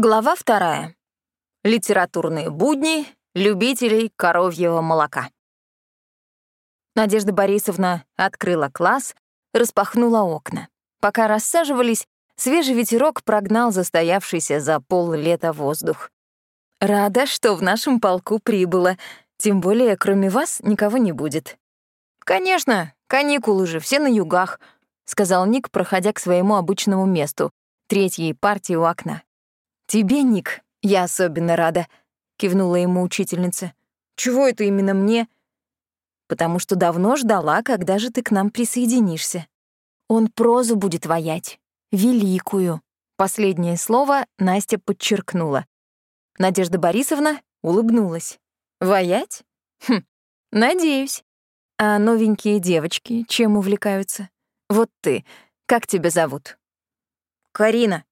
Глава вторая. Литературные будни любителей коровьего молока. Надежда Борисовна открыла класс, распахнула окна. Пока рассаживались, свежий ветерок прогнал застоявшийся за пол лета воздух. «Рада, что в нашем полку прибыло. Тем более, кроме вас, никого не будет». «Конечно, каникулы же, все на югах», — сказал Ник, проходя к своему обычному месту, третьей партии у окна. «Тебе, Ник, я особенно рада», — кивнула ему учительница. «Чего это именно мне?» «Потому что давно ждала, когда же ты к нам присоединишься. Он прозу будет воять. Великую». Последнее слово Настя подчеркнула. Надежда Борисовна улыбнулась. «Воять? Хм, надеюсь. А новенькие девочки чем увлекаются? Вот ты, как тебя зовут?» «Карина»,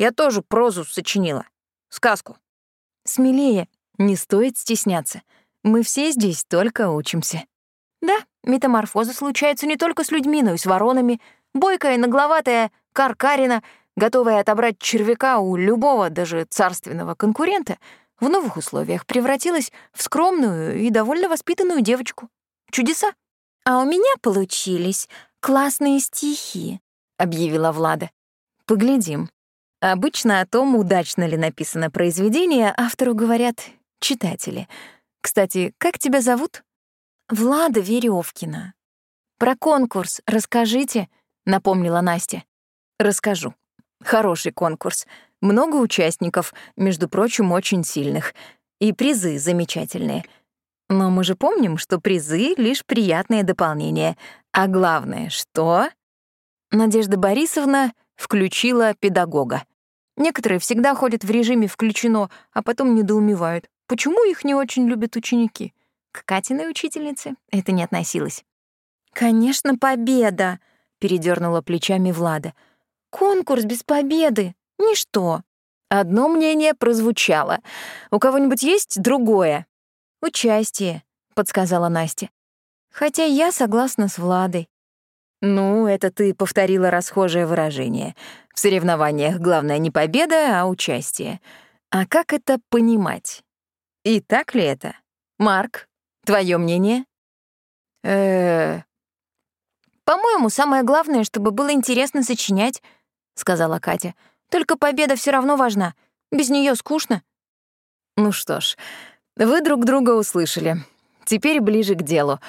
я тоже прозу сочинила. Сказку. Смелее, не стоит стесняться. Мы все здесь только учимся. Да, метаморфозы случаются не только с людьми, но и с воронами. Бойкая, нагловатая Каркарина, готовая отобрать червяка у любого, даже царственного конкурента, в новых условиях превратилась в скромную и довольно воспитанную девочку. Чудеса. «А у меня получились классные стихи», — объявила Влада. «Поглядим», Обычно о том, удачно ли написано произведение, автору говорят читатели. Кстати, как тебя зовут? Влада Веревкина. Про конкурс расскажите, напомнила Настя. Расскажу. Хороший конкурс. Много участников, между прочим, очень сильных. И призы замечательные. Но мы же помним, что призы — лишь приятное дополнение. А главное, что... Надежда Борисовна включила педагога. Некоторые всегда ходят в режиме «включено», а потом недоумевают, почему их не очень любят ученики. К Катиной учительнице это не относилось. «Конечно, победа!» — передернула плечами Влада. «Конкурс без победы — ничто». Одно мнение прозвучало. «У кого-нибудь есть другое?» «Участие», — подсказала Настя. «Хотя я согласна с Владой. Ну, это ты повторила расхожее выражение. В соревнованиях главное не победа, а участие. А как это понимать? И так ли это? Марк, твое мнение? Э, По-моему, самое главное, чтобы было интересно сочинять, сказала Катя. Только победа все равно важна. Без нее скучно. Ну что ж, вы друг друга услышали. Теперь ближе к делу.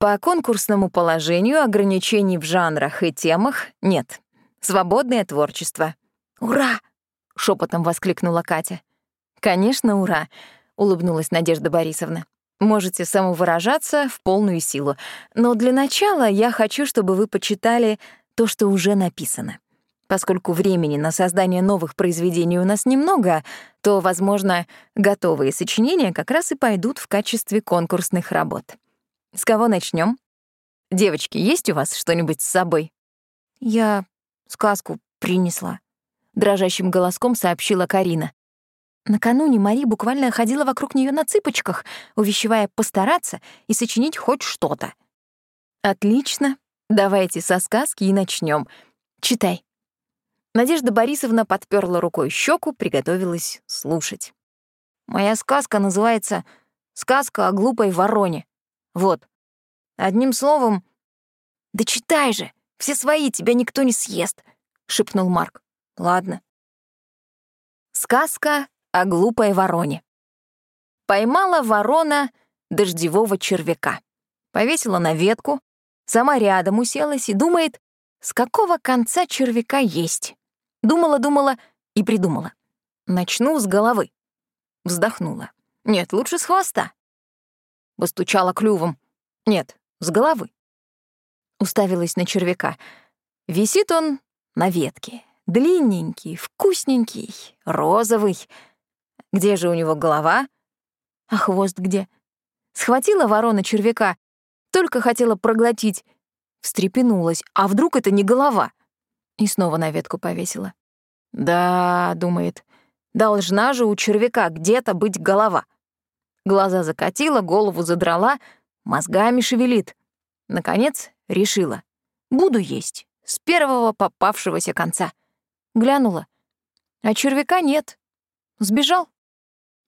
По конкурсному положению ограничений в жанрах и темах нет. Свободное творчество. «Ура!» — шепотом воскликнула Катя. «Конечно, ура!» — улыбнулась Надежда Борисовна. «Можете самовыражаться в полную силу. Но для начала я хочу, чтобы вы почитали то, что уже написано. Поскольку времени на создание новых произведений у нас немного, то, возможно, готовые сочинения как раз и пойдут в качестве конкурсных работ. С кого начнем? Девочки, есть у вас что-нибудь с собой? Я сказку принесла, дрожащим голоском сообщила Карина. Накануне Мари буквально ходила вокруг нее на цыпочках, увещевая постараться и сочинить хоть что-то. Отлично. Давайте со сказки и начнем. Читай. Надежда Борисовна подперла рукой щеку, приготовилась слушать. Моя сказка называется «Сказка о глупой вороне». Вот. Одним словом... «Да читай же! Все свои, тебя никто не съест!» — шепнул Марк. «Ладно». Сказка о глупой вороне. Поймала ворона дождевого червяка. Повесила на ветку, сама рядом уселась и думает, с какого конца червяка есть. Думала-думала и придумала. Начну с головы. Вздохнула. Нет, лучше с хвоста. Постучала клювом. Нет, с головы. Уставилась на червяка. Висит он на ветке. Длинненький, вкусненький, розовый. Где же у него голова? А хвост где? Схватила ворона червяка, только хотела проглотить. Встрепенулась. А вдруг это не голова? И снова на ветку повесила. «Да», — думает, — «должна же у червяка где-то быть голова». Глаза закатила, голову задрала, мозгами шевелит. Наконец решила. Буду есть. С первого попавшегося конца. Глянула. А червяка нет. Сбежал.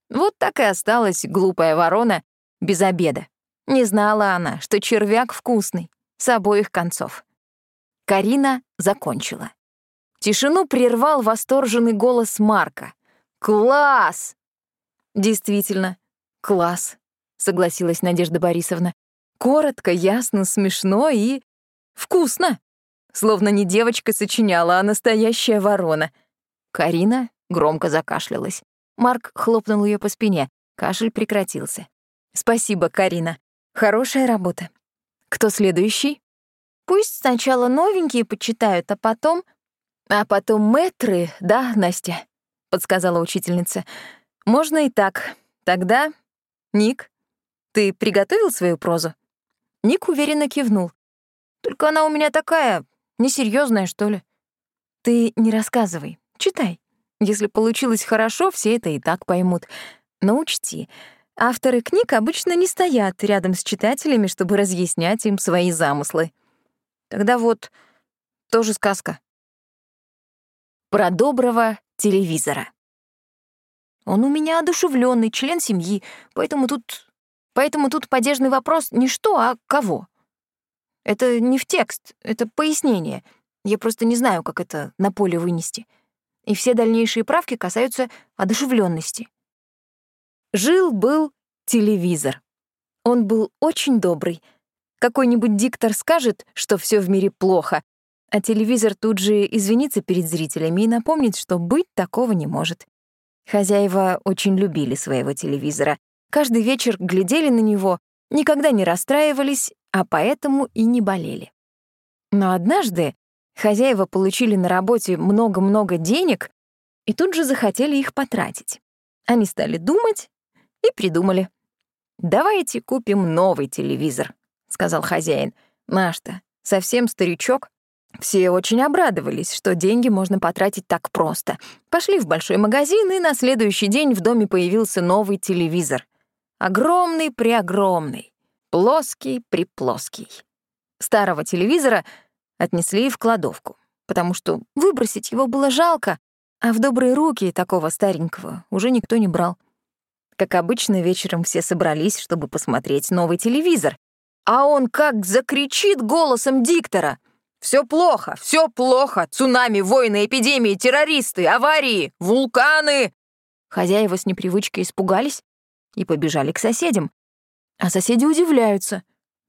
Вот так и осталась глупая ворона без обеда. Не знала она, что червяк вкусный, с обоих концов. Карина закончила. Тишину прервал восторженный голос Марка. «Класс!» «Действительно, класс», — согласилась Надежда Борисовна. «Коротко, ясно, смешно и вкусно. Словно не девочка сочиняла, а настоящая ворона». Карина громко закашлялась. Марк хлопнул ее по спине. Кашель прекратился. «Спасибо, Карина. Хорошая работа. Кто следующий?» «Пусть сначала новенькие почитают, а потом...» «А потом мэтры, да, Настя?» — подсказала учительница. «Можно и так. Тогда... Ник, ты приготовил свою прозу?» Ник уверенно кивнул. «Только она у меня такая, несерьезная, что ли?» «Ты не рассказывай, читай. Если получилось хорошо, все это и так поймут. Но учти, авторы книг обычно не стоят рядом с читателями, чтобы разъяснять им свои замыслы. Тогда вот тоже сказка. Про доброго телевизора. Он у меня одушевленный, член семьи, поэтому тут... Поэтому тут падежный вопрос не что, а кого. Это не в текст, это пояснение. Я просто не знаю, как это на поле вынести и все дальнейшие правки касаются одушевленности. Жил-был телевизор. Он был очень добрый. Какой-нибудь диктор скажет, что все в мире плохо, а телевизор тут же извинится перед зрителями и напомнит, что быть такого не может. Хозяева очень любили своего телевизора. Каждый вечер глядели на него, никогда не расстраивались, а поэтому и не болели. Но однажды Хозяева получили на работе много-много денег и тут же захотели их потратить. Они стали думать и придумали. «Давайте купим новый телевизор», — сказал хозяин. «Наш-то совсем старичок». Все очень обрадовались, что деньги можно потратить так просто. Пошли в большой магазин, и на следующий день в доме появился новый телевизор. Огромный-преогромный, плоский-приплоский. Старого телевизора отнесли в кладовку, потому что выбросить его было жалко, а в добрые руки такого старенького уже никто не брал. Как обычно, вечером все собрались, чтобы посмотреть новый телевизор. А он как закричит голосом диктора. «Все плохо, все плохо! Цунами, войны, эпидемии, террористы, аварии, вулканы!» Хозяева с непривычки испугались и побежали к соседям. А соседи удивляются.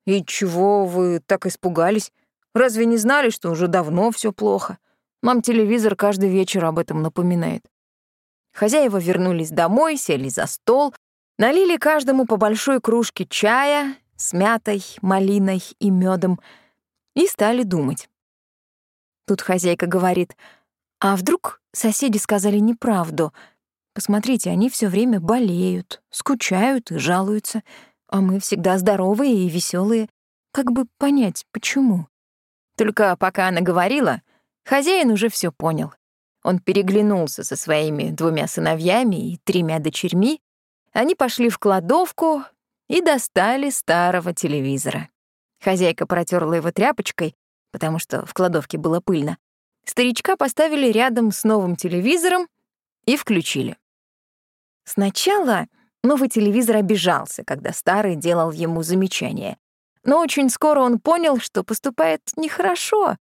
«И чего вы так испугались? Разве не знали, что уже давно все плохо? Нам телевизор каждый вечер об этом напоминает. Хозяева вернулись домой, сели за стол, налили каждому по большой кружке чая с мятой, малиной и медом и стали думать. Тут хозяйка говорит, а вдруг соседи сказали неправду? Посмотрите, они все время болеют, скучают и жалуются, а мы всегда здоровые и веселые. Как бы понять, почему? Только пока она говорила, хозяин уже все понял. Он переглянулся со своими двумя сыновьями и тремя дочерьми. Они пошли в кладовку и достали старого телевизора. Хозяйка протерла его тряпочкой, потому что в кладовке было пыльно. Старичка поставили рядом с новым телевизором и включили. Сначала новый телевизор обижался, когда старый делал ему замечания. Но очень скоро он понял, что поступает нехорошо,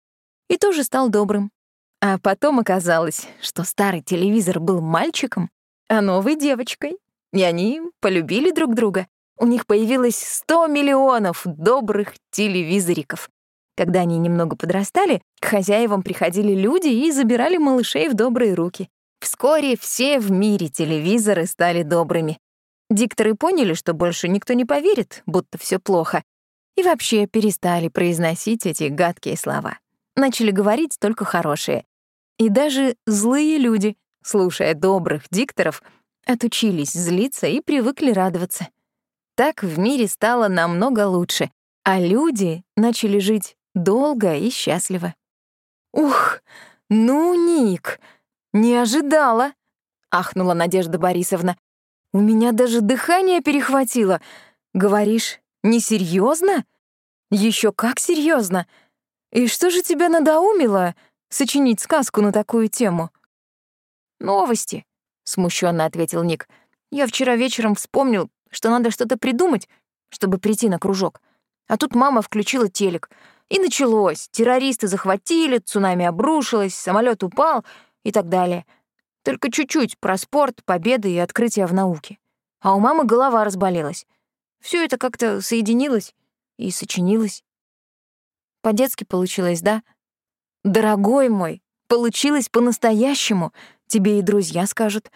и тоже стал добрым. А потом оказалось, что старый телевизор был мальчиком, а новый — девочкой. И они полюбили друг друга. У них появилось 100 миллионов добрых телевизориков. Когда они немного подрастали, к хозяевам приходили люди и забирали малышей в добрые руки. Вскоре все в мире телевизоры стали добрыми. Дикторы поняли, что больше никто не поверит, будто все плохо, и вообще перестали произносить эти гадкие слова. Начали говорить только хорошие. И даже злые люди, слушая добрых дикторов, отучились злиться и привыкли радоваться. Так в мире стало намного лучше, а люди начали жить долго и счастливо. «Ух, ну, Ник, не ожидала!» — ахнула Надежда Борисовна. «У меня даже дыхание перехватило. Говоришь, Несерьезно? Еще как серьезно. И что же тебя надоумило сочинить сказку на такую тему? Новости. смущенно ответил Ник. «Я вчера вечером вспомнил, что надо что-то придумать, чтобы прийти на кружок. А тут мама включила телек. И началось. Террористы захватили, цунами обрушилось, самолет упал и так далее. Только чуть-чуть про спорт, победы и открытия в науке. А у мамы голова разболелась. Все это как-то соединилось и сочинилось. По-детски получилось, да? Дорогой мой, получилось по-настоящему, тебе и друзья скажут.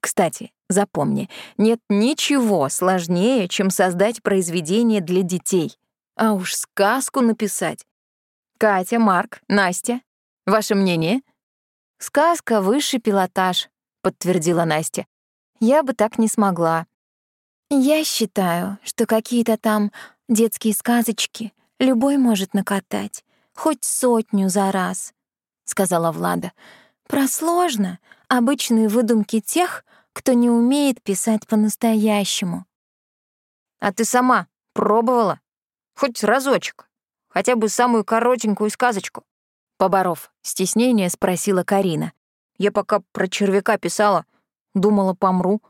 Кстати, запомни, нет ничего сложнее, чем создать произведение для детей. А уж сказку написать. Катя, Марк, Настя, ваше мнение? Сказка — высший пилотаж, подтвердила Настя. Я бы так не смогла. Я считаю, что какие-то там детские сказочки любой может накатать, хоть сотню за раз, сказала Влада. Про сложно — обычные выдумки тех, кто не умеет писать по-настоящему. А ты сама пробовала? Хоть разочек. Хотя бы самую коротенькую сказочку. Поборов стеснение, спросила Карина. Я пока про червяка писала, думала, помру.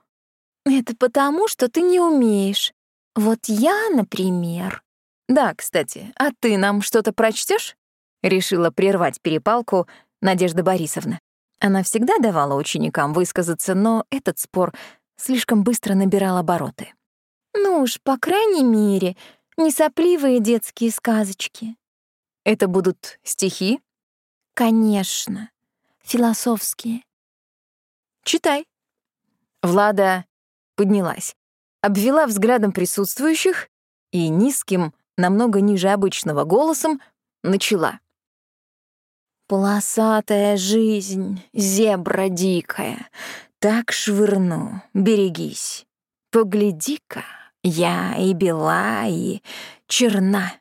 Это потому, что ты не умеешь. Вот я, например. Да, кстати, а ты нам что-то прочтешь? Решила прервать перепалку Надежда Борисовна. Она всегда давала ученикам высказаться, но этот спор слишком быстро набирал обороты. «Ну уж, по крайней мере, не сопливые детские сказочки». «Это будут стихи?» «Конечно, философские». «Читай». Влада поднялась, обвела взглядом присутствующих и низким, намного ниже обычного голосом начала. Полосатая жизнь, зебра дикая, так швырну, берегись. Погляди-ка, я и бела, и черна.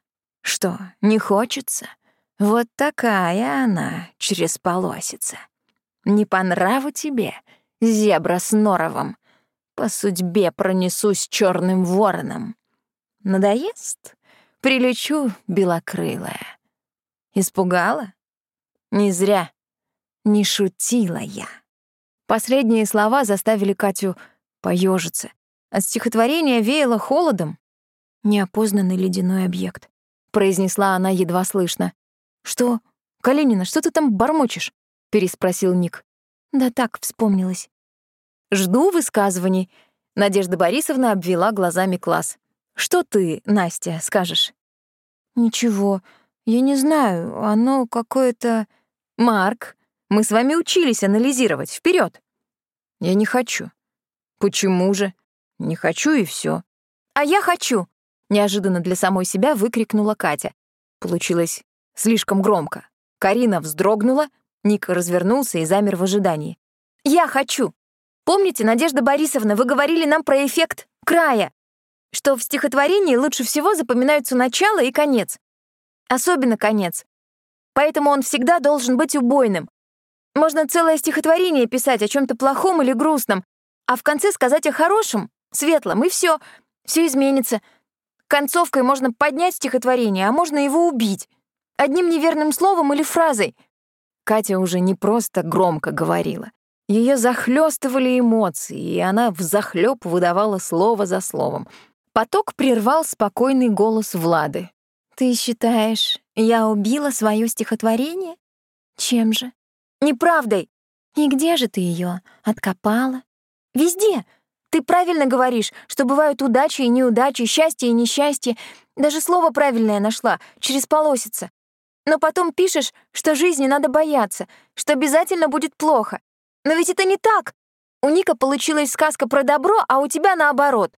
Что, не хочется? Вот такая она через полосица. Не по нраву тебе, зебра с норовом. По судьбе пронесусь черным вороном. Надоест? Прилечу белокрылая. Испугала? Не зря. Не шутила я. Последние слова заставили Катю поежиться. От стихотворения веяло холодом. «Неопознанный ледяной объект», — произнесла она едва слышно. «Что? Калинина, что ты там бормочешь?» — переспросил Ник. «Да так, вспомнилось». «Жду высказываний», — Надежда Борисовна обвела глазами класс. «Что ты, Настя, скажешь?» «Ничего, я не знаю, оно какое-то...» «Марк, мы с вами учились анализировать. Вперед. «Я не хочу». «Почему же?» «Не хочу и все. «А я хочу!» — неожиданно для самой себя выкрикнула Катя. Получилось слишком громко. Карина вздрогнула, Ника развернулся и замер в ожидании. «Я хочу! Помните, Надежда Борисовна, вы говорили нам про эффект края, что в стихотворении лучше всего запоминаются начало и конец. Особенно конец поэтому он всегда должен быть убойным. Можно целое стихотворение писать о чем то плохом или грустном, а в конце сказать о хорошем, светлом, и все, все изменится. Концовкой можно поднять стихотворение, а можно его убить. Одним неверным словом или фразой. Катя уже не просто громко говорила. Ее захлестывали эмоции, и она взахлёб выдавала слово за словом. Поток прервал спокойный голос Влады. «Ты считаешь, я убила свое стихотворение? Чем же? Неправдой. И где же ты ее откопала? Везде. Ты правильно говоришь, что бывают удачи и неудачи, счастье и несчастье. Даже слово правильное нашла, через полосица. Но потом пишешь, что жизни надо бояться, что обязательно будет плохо. Но ведь это не так. У Ника получилась сказка про добро, а у тебя наоборот.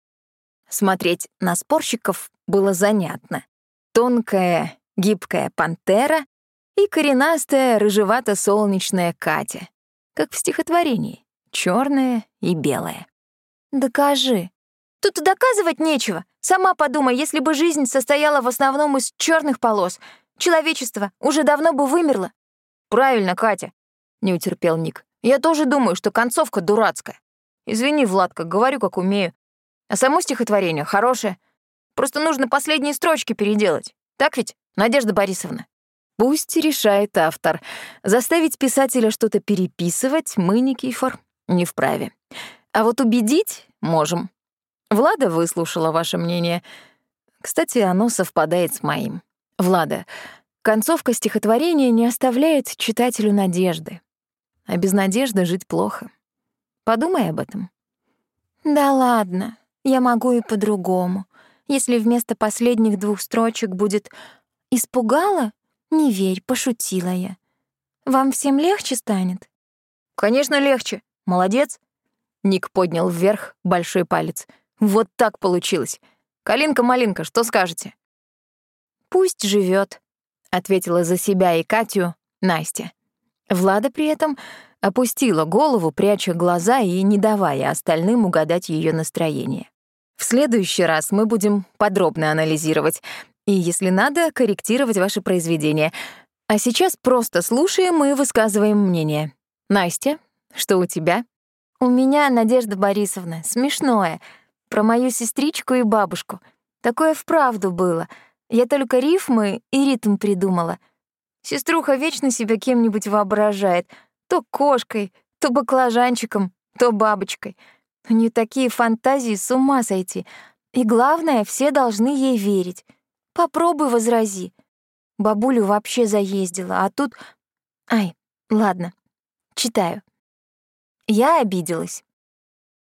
Смотреть на спорщиков было занятно тонкая, гибкая пантера и коренастая, рыжевато-солнечная Катя, как в стихотворении, черная и белая. «Докажи». «Тут доказывать нечего. Сама подумай, если бы жизнь состояла в основном из черных полос, человечество уже давно бы вымерло». «Правильно, Катя», — не утерпел Ник. «Я тоже думаю, что концовка дурацкая. Извини, Владка, говорю, как умею. А само стихотворение хорошее. Просто нужно последние строчки переделать. Так ведь, Надежда Борисовна? Пусть решает автор. Заставить писателя что-то переписывать мы, Никифор, не вправе. А вот убедить можем. Влада выслушала ваше мнение. Кстати, оно совпадает с моим. Влада, концовка стихотворения не оставляет читателю надежды. А без надежды жить плохо. Подумай об этом. Да ладно, я могу и по-другому. Если вместо последних двух строчек будет «испугала», не верь, пошутила я. Вам всем легче станет? Конечно, легче. Молодец. Ник поднял вверх большой палец. Вот так получилось. Калинка-малинка, что скажете? Пусть живет, ответила за себя и Катю Настя. Влада при этом опустила голову, пряча глаза и не давая остальным угадать ее настроение. В следующий раз мы будем подробно анализировать и, если надо, корректировать ваши произведения. А сейчас просто слушаем и высказываем мнение. Настя, что у тебя? У меня, Надежда Борисовна, смешное. Про мою сестричку и бабушку. Такое вправду было. Я только рифмы и ритм придумала. Сеструха вечно себя кем-нибудь воображает. То кошкой, то баклажанчиком, то бабочкой. У нее такие фантазии с ума сойти. И главное, все должны ей верить. Попробуй возрази. Бабулю вообще заездила, а тут... Ай, ладно, читаю. Я обиделась.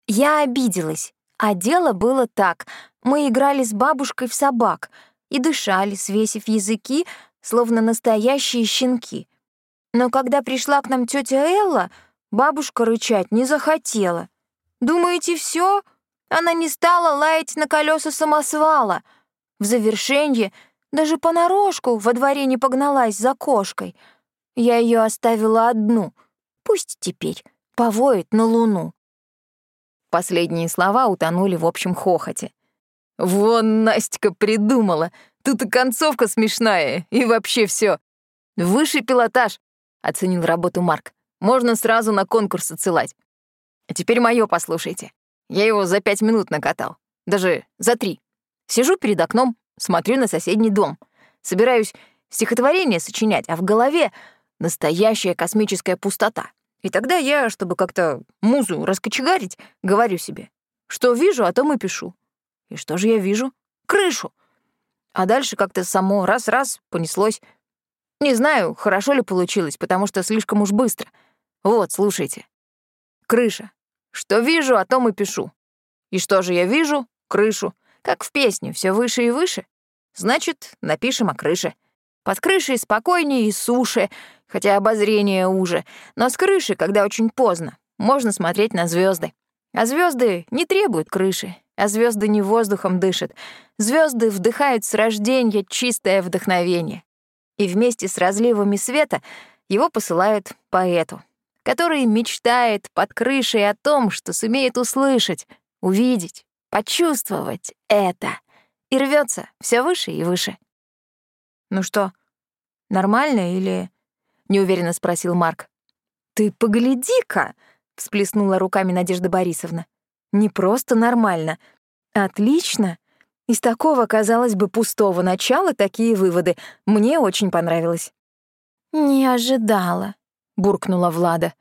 Я обиделась, а дело было так. Мы играли с бабушкой в собак и дышали, свесив языки, словно настоящие щенки. Но когда пришла к нам тетя Элла, бабушка рычать не захотела. Думаете, все? Она не стала лаять на колеса самосвала. В завершенье даже понарошку во дворе не погналась за кошкой. Я ее оставила одну. Пусть теперь повоет на луну. Последние слова утонули в общем хохоте. «Вон Настя придумала! Тут и концовка смешная, и вообще все. Высший пилотаж!» — оценил работу Марк. «Можно сразу на конкурс отсылать. А теперь моё послушайте. Я его за пять минут накатал. Даже за три. Сижу перед окном, смотрю на соседний дом. Собираюсь стихотворение сочинять, а в голове настоящая космическая пустота. И тогда я, чтобы как-то музу раскочегарить, говорю себе, что вижу, о том и пишу. И что же я вижу? Крышу. А дальше как-то само раз-раз понеслось. Не знаю, хорошо ли получилось, потому что слишком уж быстро. Вот, слушайте. Крыша. Что вижу, о том и пишу. И что же я вижу? Крышу. Как в песне, все выше и выше. Значит, напишем о крыше. Под крышей спокойнее и суше, хотя обозрение уже. Но с крыши, когда очень поздно, можно смотреть на звезды. А звезды не требуют крыши, а звезды не воздухом дышат. Звезды вдыхают с рождения чистое вдохновение. И вместе с разливами света его посылают поэту, который мечтает под крышей о том, что сумеет услышать, увидеть, почувствовать это, и рвется все выше и выше. «Ну что, нормально или...» — неуверенно спросил Марк. «Ты погляди-ка!» — всплеснула руками Надежда Борисовна. «Не просто нормально. Отлично. Из такого, казалось бы, пустого начала такие выводы. Мне очень понравилось». «Не ожидала», — буркнула Влада.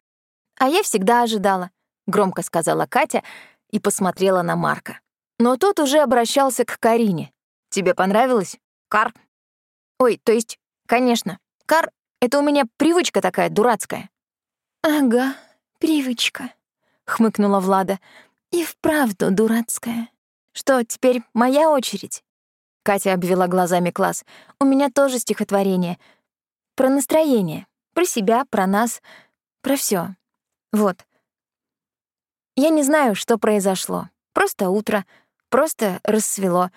«А я всегда ожидала», — громко сказала Катя и посмотрела на Марка. Но тот уже обращался к Карине. «Тебе понравилось? Кар?» «Ой, то есть, конечно, кар — это у меня привычка такая дурацкая». «Ага, привычка», — хмыкнула Влада. «И вправду дурацкая. Что, теперь моя очередь?» Катя обвела глазами класс. «У меня тоже стихотворение. Про настроение. Про себя, про нас, про все. Вот. Я не знаю, что произошло. Просто утро, просто рассвело.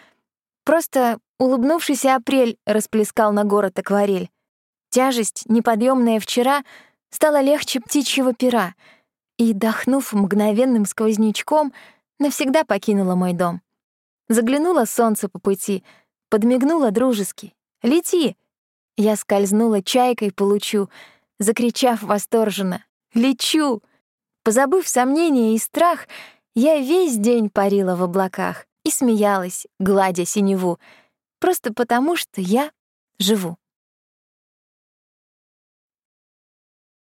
Просто улыбнувшийся апрель расплескал на город акварель. Тяжесть, неподъемная вчера, стала легче птичьего пера и, дохнув мгновенным сквознячком, навсегда покинула мой дом. Заглянуло солнце по пути, подмигнуло дружески. «Лети!» Я скользнула чайкой по лучу, закричав восторженно «Лечу!» Позабыв сомнения и страх, я весь день парила в облаках и смеялась, гладя синеву, просто потому что я живу.